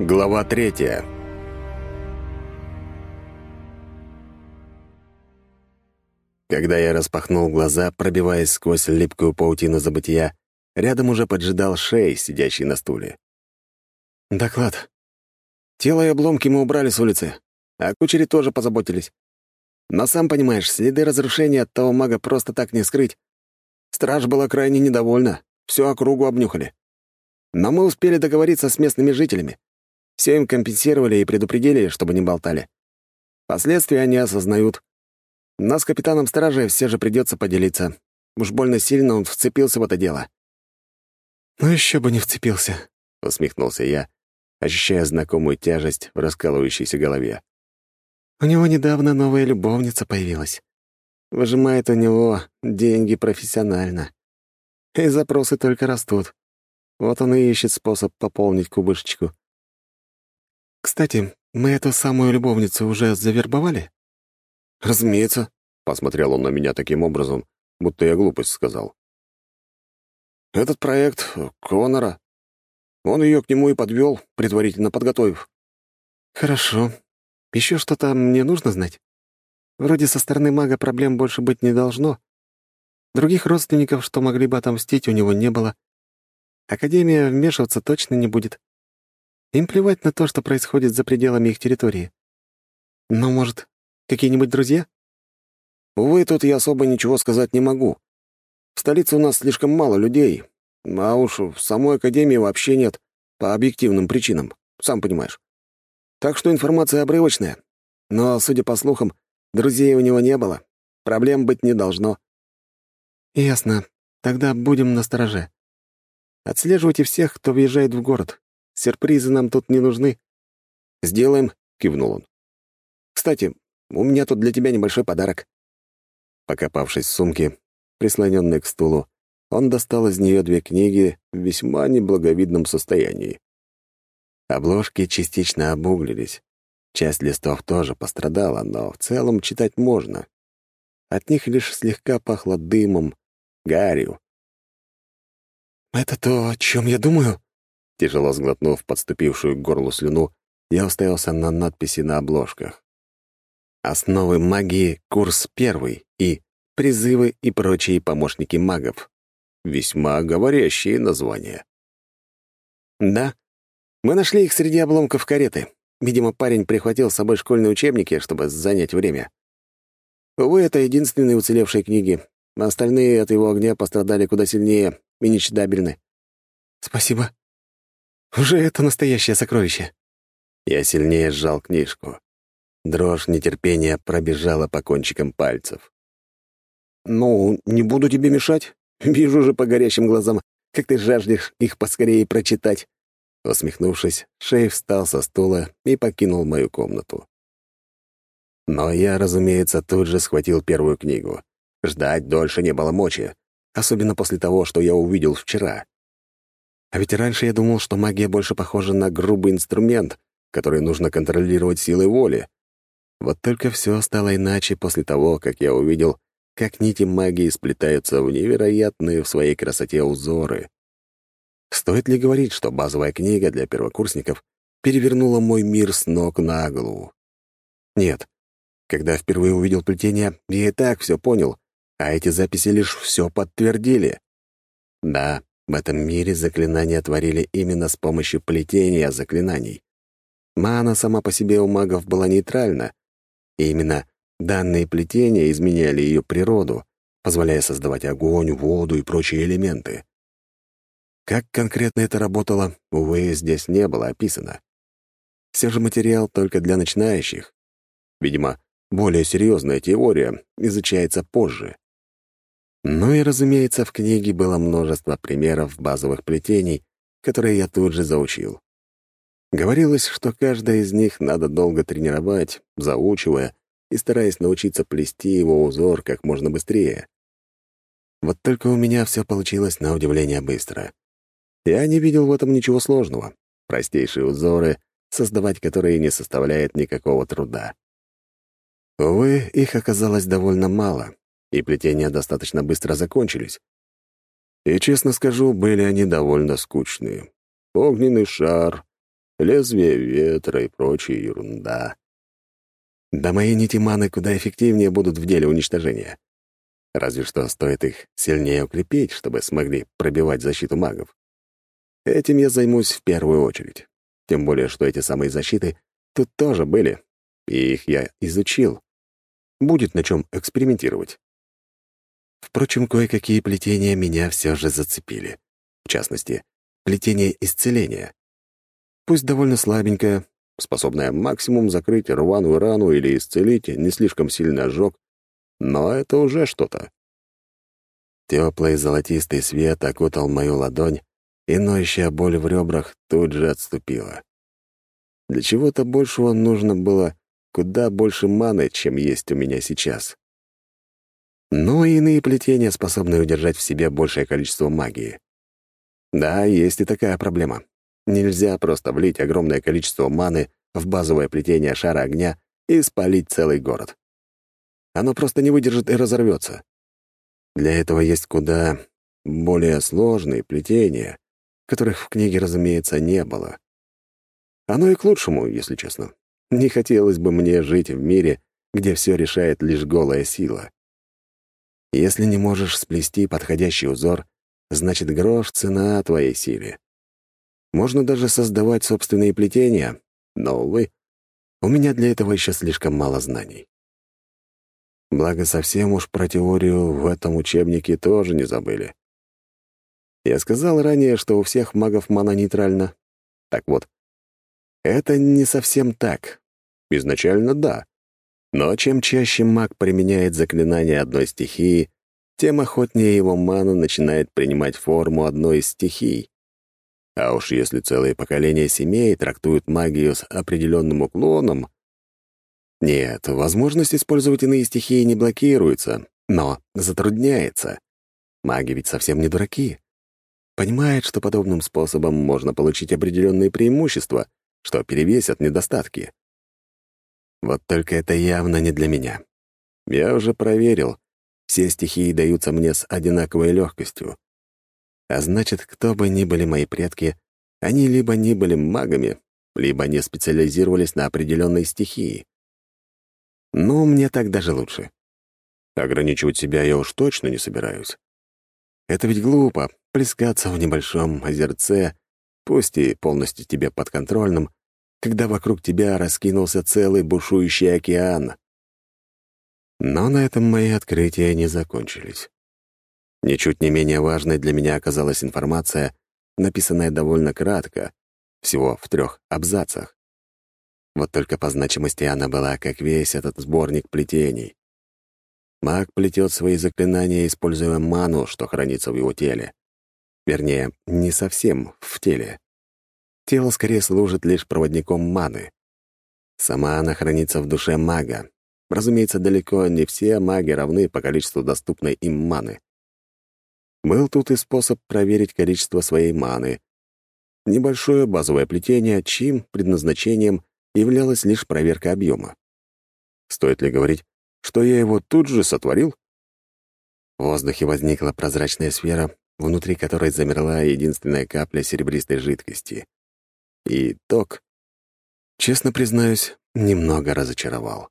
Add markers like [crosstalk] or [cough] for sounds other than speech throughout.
Глава третья. Когда я распахнул глаза, пробиваясь сквозь липкую паутину забытия, рядом уже поджидал Шей, сидящий на стуле. «Доклад. Тело и обломки мы убрали с улицы, а кучери тоже позаботились. Но сам понимаешь, следы разрушения от того мага просто так не скрыть. Страж была крайне недовольна, всю округу обнюхали. Но мы успели договориться с местными жителями. Все им компенсировали и предупредили, чтобы не болтали. Последствия они осознают. Нас с капитаном стражи все же придется поделиться. Уж больно сильно он вцепился в это дело. «Ну еще бы не вцепился», — усмехнулся я, ощущая знакомую тяжесть в раскалывающейся голове. «У него недавно новая любовница появилась. Выжимает у него деньги профессионально. И запросы только растут. Вот он и ищет способ пополнить кубышечку. «Кстати, мы эту самую любовницу уже завербовали?» «Разумеется», — посмотрел он на меня таким образом, будто я глупость сказал. «Этот проект Конора. Он ее к нему и подвел, предварительно подготовив». «Хорошо. Еще что-то мне нужно знать? Вроде со стороны мага проблем больше быть не должно. Других родственников, что могли бы отомстить, у него не было. Академия вмешиваться точно не будет. Им плевать на то, что происходит за пределами их территории. Но, может, какие-нибудь друзья? Увы, тут я особо ничего сказать не могу. В столице у нас слишком мало людей, а уж в самой академии вообще нет, по объективным причинам, сам понимаешь. Так что информация обрывочная. Но, судя по слухам, друзей у него не было. Проблем быть не должно. Ясно. Тогда будем настороже. Отслеживайте всех, кто въезжает в город. Сюрпризы нам тут не нужны». «Сделаем», — кивнул он. «Кстати, у меня тут для тебя небольшой подарок». Покопавшись в сумке, прислоненной к стулу, он достал из нее две книги в весьма неблаговидном состоянии. Обложки частично обуглились. Часть листов тоже пострадала, но в целом читать можно. От них лишь слегка пахло дымом, гарью. «Это то, о чем я думаю?» Тяжело сглотнув подступившую к горлу слюну, я уставился на надписи на обложках. «Основы магии. Курс первый» и «Призывы и прочие помощники магов». Весьма говорящие названия. «Да, мы нашли их среди обломков кареты. Видимо, парень прихватил с собой школьные учебники, чтобы занять время. Увы, это единственные уцелевшие книги. Остальные от его огня пострадали куда сильнее и нечитабельны». «Спасибо», уже это настоящее сокровище. Я сильнее сжал книжку. Дрожь нетерпения пробежала по кончикам пальцев. «Ну, не буду тебе мешать. Вижу же по горящим глазам, как ты жаждешь их поскорее прочитать». Усмехнувшись, Шей встал со стула и покинул мою комнату. Но я, разумеется, тут же схватил первую книгу. Ждать дольше не было мочи, особенно после того, что я увидел вчера. А ведь раньше я думал, что магия больше похожа на грубый инструмент, который нужно контролировать силой воли. Вот только все стало иначе после того, как я увидел, как нити магии сплетаются в невероятные в своей красоте узоры. Стоит ли говорить, что базовая книга для первокурсников перевернула мой мир с ног на голову? Нет. Когда впервые увидел плетение, я и так все понял, а эти записи лишь все подтвердили. Да, в этом мире заклинания творили именно с помощью плетения заклинаний. Мана сама по себе у магов была нейтральна, и именно данные плетения изменяли ее природу, позволяя создавать огонь, воду и прочие элементы. Как конкретно это работало, увы, здесь не было описано. Все же материал только для начинающих. Видимо, более серьезная теория изучается позже. Ну и, разумеется, в книге было множество примеров базовых плетений, которые я тут же заучил. Говорилось, что каждое из них надо долго тренировать, заучивая и стараясь научиться плести его узор как можно быстрее. Вот только у меня все получилось на удивление быстро. Я не видел в этом ничего сложного. Простейшие узоры, создавать которые не составляет никакого труда. Увы, их оказалось довольно мало, и плетения достаточно быстро закончились. И, честно скажу, были они довольно скучные. Огненный шар, лезвие ветра и прочая ерунда. Да мои нити маны куда эффективнее будут в деле уничтожения. Разве что стоит их сильнее укрепить, чтобы смогли пробивать защиту магов. Этим я займусь в первую очередь. Тем более, что эти самые защиты тут тоже были, и их я изучил. Будет на чем экспериментировать. Впрочем, кое-какие плетения меня все же зацепили. В частности, плетение исцеления. Пусть довольно слабенькое, способное максимум закрыть рваную рану или исцелить не слишком сильный ожог, но это уже что-то. Теплый золотистый свет окутал мою ладонь, и ноющая боль в ребрах тут же отступила. Для чего-то большего нужно было куда больше маны, чем есть у меня сейчас. Но и иные плетения способны удержать в себе большее количество магии. Да, есть и такая проблема. Нельзя просто влить огромное количество маны в базовое плетение шара огня и спалить целый город. Оно просто не выдержит и разорвется. Для этого есть куда более сложные плетения, которых в книге, разумеется, не было. Оно и к лучшему, если честно. Не хотелось бы мне жить в мире, где все решает лишь голая сила. Если не можешь сплести подходящий узор, значит, грош — цена твоей силе. Можно даже создавать собственные плетения, но, увы, у меня для этого еще слишком мало знаний. Благо, совсем уж про теорию в этом учебнике тоже не забыли. Я сказал ранее, что у всех магов мана нейтральна. Так вот, это не совсем так. Изначально да. Но чем чаще маг применяет заклинание одной стихии, тем охотнее его мана начинает принимать форму одной из стихий. А уж если целые поколения семей трактуют магию с определенным уклоном... Нет, возможность использовать иные стихии не блокируется, но затрудняется. Маги ведь совсем не дураки. Понимают, что подобным способом можно получить определенные преимущества, что перевесят недостатки. Вот только это явно не для меня. Я уже проверил. Все стихии даются мне с одинаковой легкостью. А значит, кто бы ни были мои предки, они либо не были магами, либо не специализировались на определенной стихии. Но мне так даже лучше. Ограничивать себя я уж точно не собираюсь. Это ведь глупо — плескаться в небольшом озерце, пусть и полностью тебе подконтрольном, когда вокруг тебя раскинулся целый бушующий океан. Но на этом мои открытия не закончились. Ничуть не менее важной для меня оказалась информация, написанная довольно кратко, всего в трех абзацах. Вот только по значимости она была, как весь этот сборник плетений. Маг плетет свои заклинания, используя ману, что хранится в его теле. Вернее, не совсем в теле. Тело скорее служит лишь проводником маны. Сама она хранится в душе мага. Разумеется, далеко не все маги равны по количеству доступной им маны. Был тут и способ проверить количество своей маны. Небольшое базовое плетение, чьим предназначением являлась лишь проверка объема. Стоит ли говорить, что я его тут же сотворил? В воздухе возникла прозрачная сфера, внутри которой замерла единственная капля серебристой жидкости. И итог, честно признаюсь, немного разочаровал.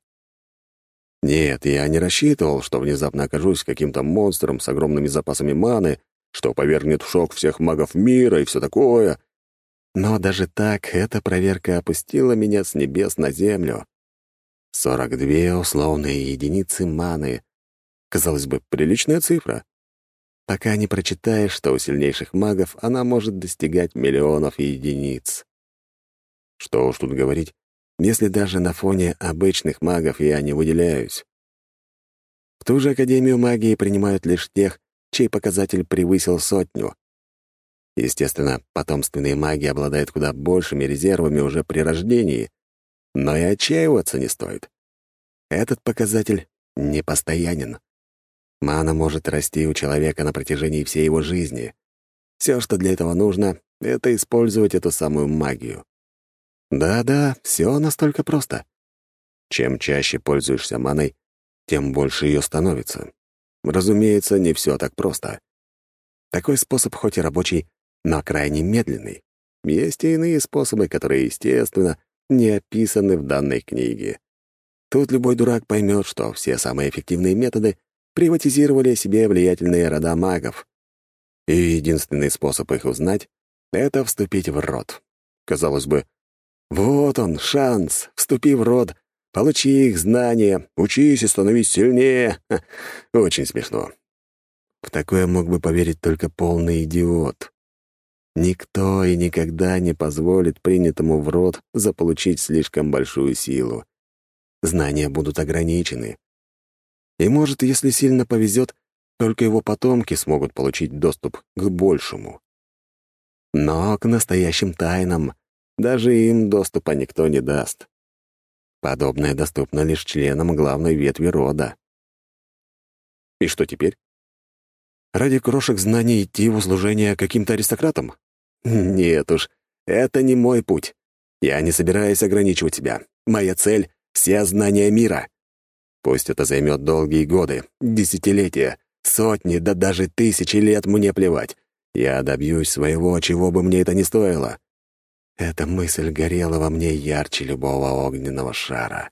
Нет, я не рассчитывал, что внезапно окажусь каким-то монстром с огромными запасами маны, что повергнет в шок всех магов мира и все такое. Но даже так эта проверка опустила меня с небес на землю. 42 условные единицы маны. Казалось бы, приличная цифра. Пока не прочитаешь, что у сильнейших магов она может достигать миллионов единиц. Что уж тут говорить, если даже на фоне обычных магов я не выделяюсь. В ту же Академию магии принимают лишь тех, чей показатель превысил сотню. Естественно, потомственные маги обладают куда большими резервами уже при рождении, но и отчаиваться не стоит. Этот показатель непостоянен. Мана может расти у человека на протяжении всей его жизни. Все, что для этого нужно, — это использовать эту самую магию. Да-да, все настолько просто. Чем чаще пользуешься маной, тем больше ее становится. Разумеется, не все так просто. Такой способ хоть и рабочий, но крайне медленный. Есть и иные способы, которые, естественно, не описаны в данной книге. Тут любой дурак поймет, что все самые эффективные методы приватизировали себе влиятельные рода магов. И единственный способ их узнать — это вступить в род. Казалось бы, вот он, шанс, вступи в род, получи их знания, учись и становись сильнее. Очень смешно. В такое мог бы поверить только полный идиот. Никто и никогда не позволит принятому в рот заполучить слишком большую силу. Знания будут ограничены. И, может, если сильно повезет, только его потомки смогут получить доступ к большему. Но к настоящим тайнам даже им доступа никто не даст. Подобное доступно лишь членам главной ветви рода. И что теперь? Ради крошек знаний идти в услужение каким-то аристократам? [laughs] Нет уж, это не мой путь. Я не собираюсь ограничивать себя. Моя цель — все знания мира. Пусть это займет долгие годы, десятилетия, сотни, да даже тысячи лет мне плевать. Я добьюсь своего, чего бы мне это ни стоило. Эта мысль горела во мне ярче любого огненного шара.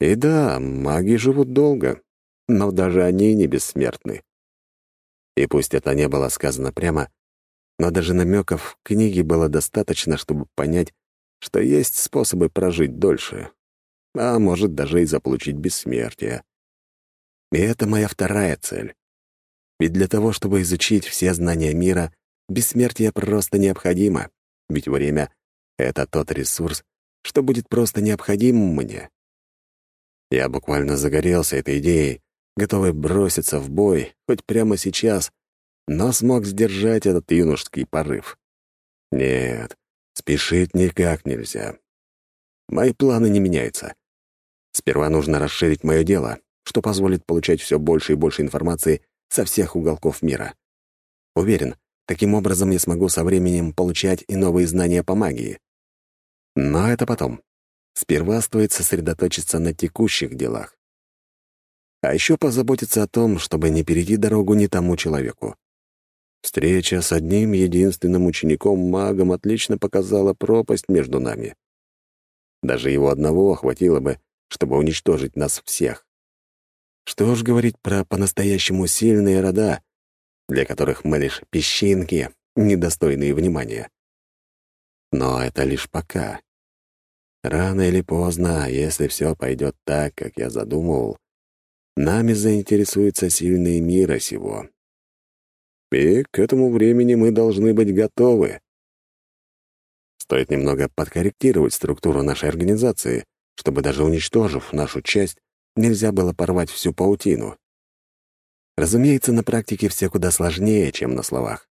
И да, маги живут долго, но даже они не бессмертны. И пусть это не было сказано прямо, но даже намеков в книге было достаточно, чтобы понять, что есть способы прожить дольше, а может даже и заполучить бессмертие. И это моя вторая цель. Ведь для того, чтобы изучить все знания мира, бессмертие просто необходимо, ведь время — это тот ресурс, что будет просто необходим мне. Я буквально загорелся этой идеей, готовый броситься в бой хоть прямо сейчас, но смог сдержать этот юношеский порыв. Нет, спешить никак нельзя. Мои планы не меняются. Сперва нужно расширить мое дело, что позволит получать все больше и больше информации со всех уголков мира. Уверен, таким образом я смогу со временем получать и новые знания по магии. Но это потом. Сперва стоит сосредоточиться на текущих делах. А еще позаботиться о том, чтобы не перейти дорогу не тому человеку. Встреча с одним единственным учеником-магом отлично показала пропасть между нами. Даже его одного хватило бы, чтобы уничтожить нас всех. Что ж говорить про по-настоящему сильные рода, для которых мы лишь песчинки, недостойные внимания. Но это лишь пока. Рано или поздно, если все пойдет так, как я задумывал, Нами заинтересуются сильные мира сего. И к этому времени мы должны быть готовы. Стоит немного подкорректировать структуру нашей организации, чтобы даже уничтожив нашу часть, нельзя было порвать всю паутину. Разумеется, на практике все куда сложнее, чем на словах.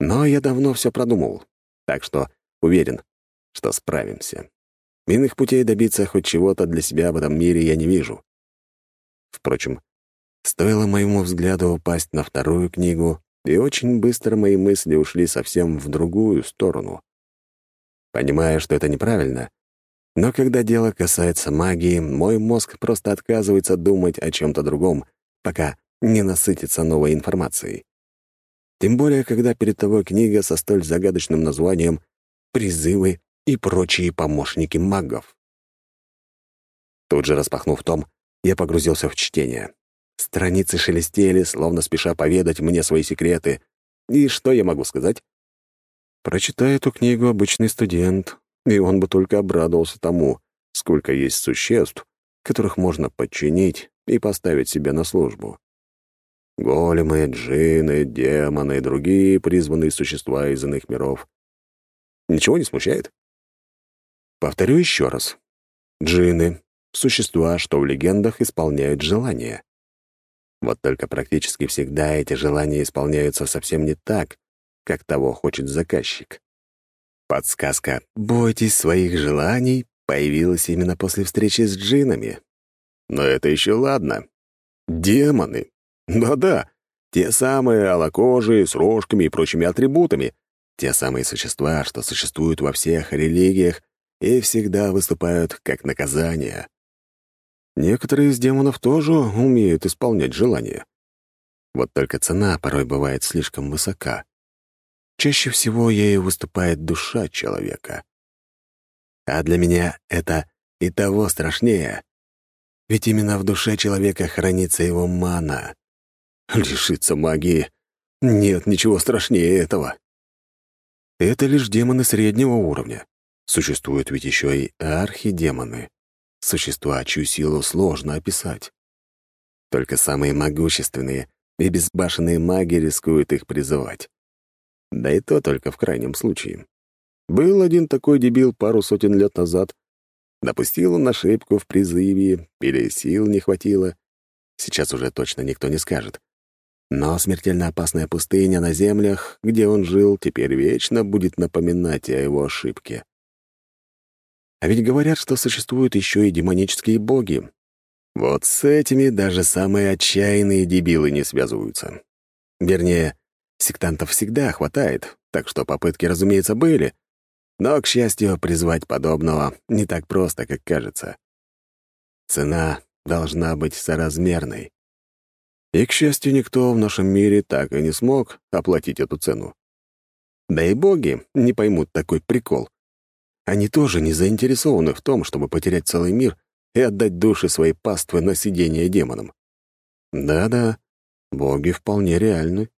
Но я давно все продумал, так что уверен, что справимся. Иных путей добиться хоть чего-то для себя в этом мире я не вижу. Впрочем, стоило моему взгляду упасть на вторую книгу, и очень быстро мои мысли ушли совсем в другую сторону. Понимая, что это неправильно, но когда дело касается магии, мой мозг просто отказывается думать о чем-то другом, пока не насытится новой информацией. Тем более, когда перед тобой книга со столь загадочным названием «Призывы и прочие помощники магов». Тут же распахнув том, я погрузился в чтение. Страницы шелестели, словно спеша поведать мне свои секреты. И что я могу сказать? Прочитай эту книгу обычный студент, и он бы только обрадовался тому, сколько есть существ, которых можно подчинить и поставить себе на службу. Големы, джинны, демоны и другие призванные существа из иных миров. Ничего не смущает? Повторю еще раз. Джинны существа, что в легендах исполняют желания. Вот только практически всегда эти желания исполняются совсем не так, как того хочет заказчик. Подсказка «Бойтесь своих желаний» появилась именно после встречи с джинами. Но это еще ладно. Демоны. Да-да, те самые алокожие с рожками и прочими атрибутами, те самые существа, что существуют во всех религиях и всегда выступают как наказание. Некоторые из демонов тоже умеют исполнять желания. Вот только цена порой бывает слишком высока. Чаще всего ею выступает душа человека. А для меня это и того страшнее, ведь именно в душе человека хранится его мана. Лишиться магии — нет ничего страшнее этого. Это лишь демоны среднего уровня. Существуют ведь еще и архидемоны, существа, чью силу сложно описать. Только самые могущественные и безбашенные маги рискуют их призывать. Да и то только в крайнем случае. Был один такой дебил пару сотен лет назад. Допустил он ошибку в призыве, или сил не хватило. Сейчас уже точно никто не скажет. Но смертельно опасная пустыня на землях, где он жил, теперь вечно будет напоминать о его ошибке. А ведь говорят, что существуют еще и демонические боги. Вот с этими даже самые отчаянные дебилы не связываются. Вернее, сектантов всегда хватает, так что попытки, разумеется, были. Но, к счастью, призвать подобного не так просто, как кажется. Цена должна быть соразмерной. И, к счастью, никто в нашем мире так и не смог оплатить эту цену. Да и боги не поймут такой прикол. Они тоже не заинтересованы в том, чтобы потерять целый мир и отдать души своей паствы на сидение демонам. Да-да, боги вполне реальны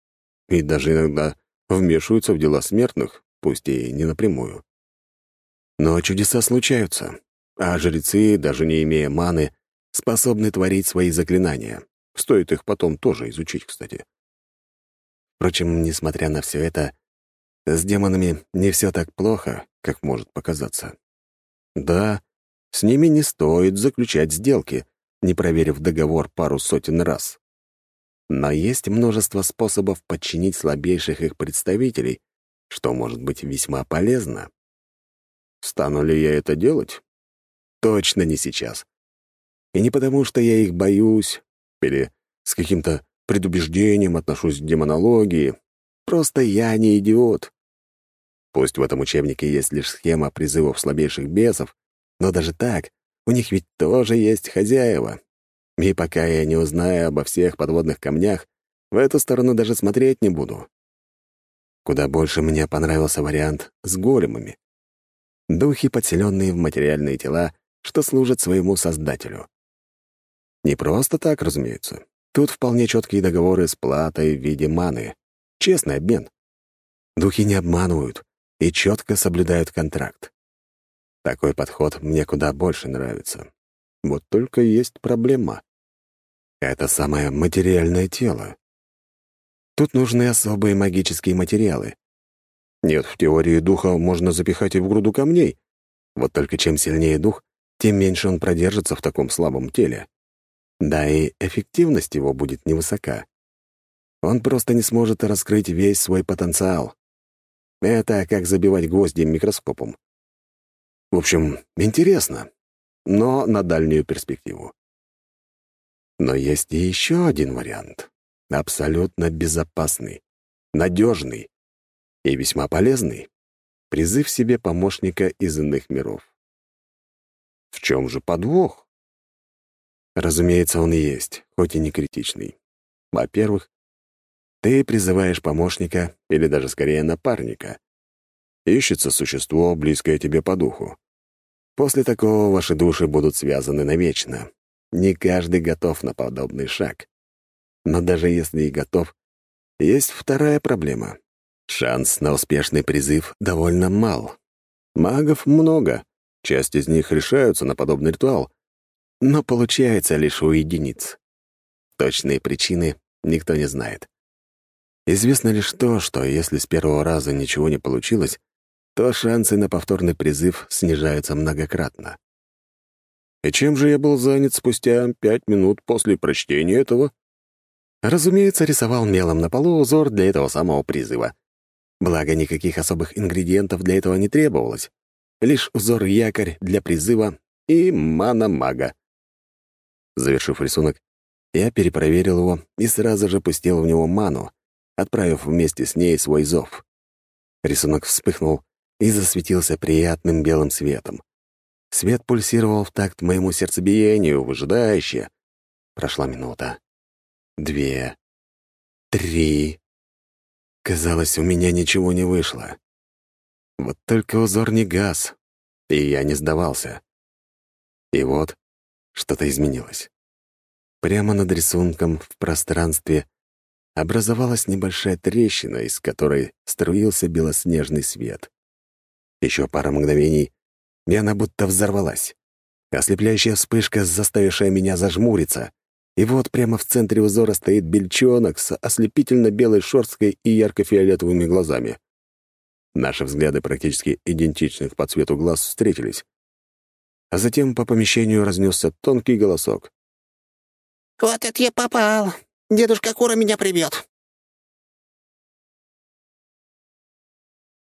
и даже иногда вмешиваются в дела смертных, пусть и не напрямую. Но чудеса случаются, а жрецы, даже не имея маны, способны творить свои заклинания. Стоит их потом тоже изучить, кстати. Впрочем, несмотря на все это, с демонами не все так плохо, как может показаться. Да, с ними не стоит заключать сделки, не проверив договор пару сотен раз. Но есть множество способов подчинить слабейших их представителей, что может быть весьма полезно. Стану ли я это делать? Точно не сейчас. И не потому, что я их боюсь или с каким-то предубеждением отношусь к демонологии. Просто я не идиот. Пусть в этом учебнике есть лишь схема призывов слабейших бесов, но даже так, у них ведь тоже есть хозяева. И пока я не узнаю обо всех подводных камнях, в эту сторону даже смотреть не буду. Куда больше мне понравился вариант с големами. Духи, подселенные в материальные тела, что служат своему создателю. Не просто так, разумеется. Тут вполне четкие договоры с платой в виде маны. Честный обмен. Духи не обманывают, и четко соблюдают контракт. Такой подход мне куда больше нравится. Вот только есть проблема. Это самое материальное тело. Тут нужны особые магические материалы. Нет, в теории духа можно запихать и в груду камней. Вот только чем сильнее дух, тем меньше он продержится в таком слабом теле. Да и эффективность его будет невысока. Он просто не сможет раскрыть весь свой потенциал. Это как забивать гвозди микроскопом. В общем, интересно, но на дальнюю перспективу. Но есть и еще один вариант. Абсолютно безопасный, надежный и весьма полезный. Призыв себе помощника из иных миров. В чем же подвох? Разумеется, он есть, хоть и не критичный. Во-первых, ты призываешь помощника, или даже скорее напарника. Ищется существо, близкое тебе по духу. После такого ваши души будут связаны навечно. Не каждый готов на подобный шаг. Но даже если и готов, есть вторая проблема. Шанс на успешный призыв довольно мал. Магов много, часть из них решаются на подобный ритуал, но получается лишь у единиц. Точные причины никто не знает. Известно лишь то, что если с первого раза ничего не получилось, то шансы на повторный призыв снижаются многократно. И чем же я был занят спустя пять минут после прочтения этого? Разумеется, рисовал мелом на полу узор для этого самого призыва. Благо, никаких особых ингредиентов для этого не требовалось. Лишь узор-якорь для призыва и мана-мага. Завершив рисунок, я перепроверил его и сразу же пустил в него ману, отправив вместе с ней свой зов. Рисунок вспыхнул и засветился приятным белым светом. Свет пульсировал в такт моему сердцебиению, выжидающе. Прошла минута. Две. Три. Казалось, у меня ничего не вышло. Вот только узор не газ, и я не сдавался. И вот что-то изменилось. Прямо над рисунком в пространстве образовалась небольшая трещина, из которой струился белоснежный свет. Еще пара мгновений, и она будто взорвалась. Ослепляющая вспышка, заставившая меня зажмуриться. И вот прямо в центре узора стоит бельчонок с ослепительно-белой шорсткой и ярко-фиолетовыми глазами. Наши взгляды, практически идентичных по цвету глаз, встретились. А затем по помещению разнесся тонкий голосок. «Вот это я попал! Дедушка Кура меня прибьет!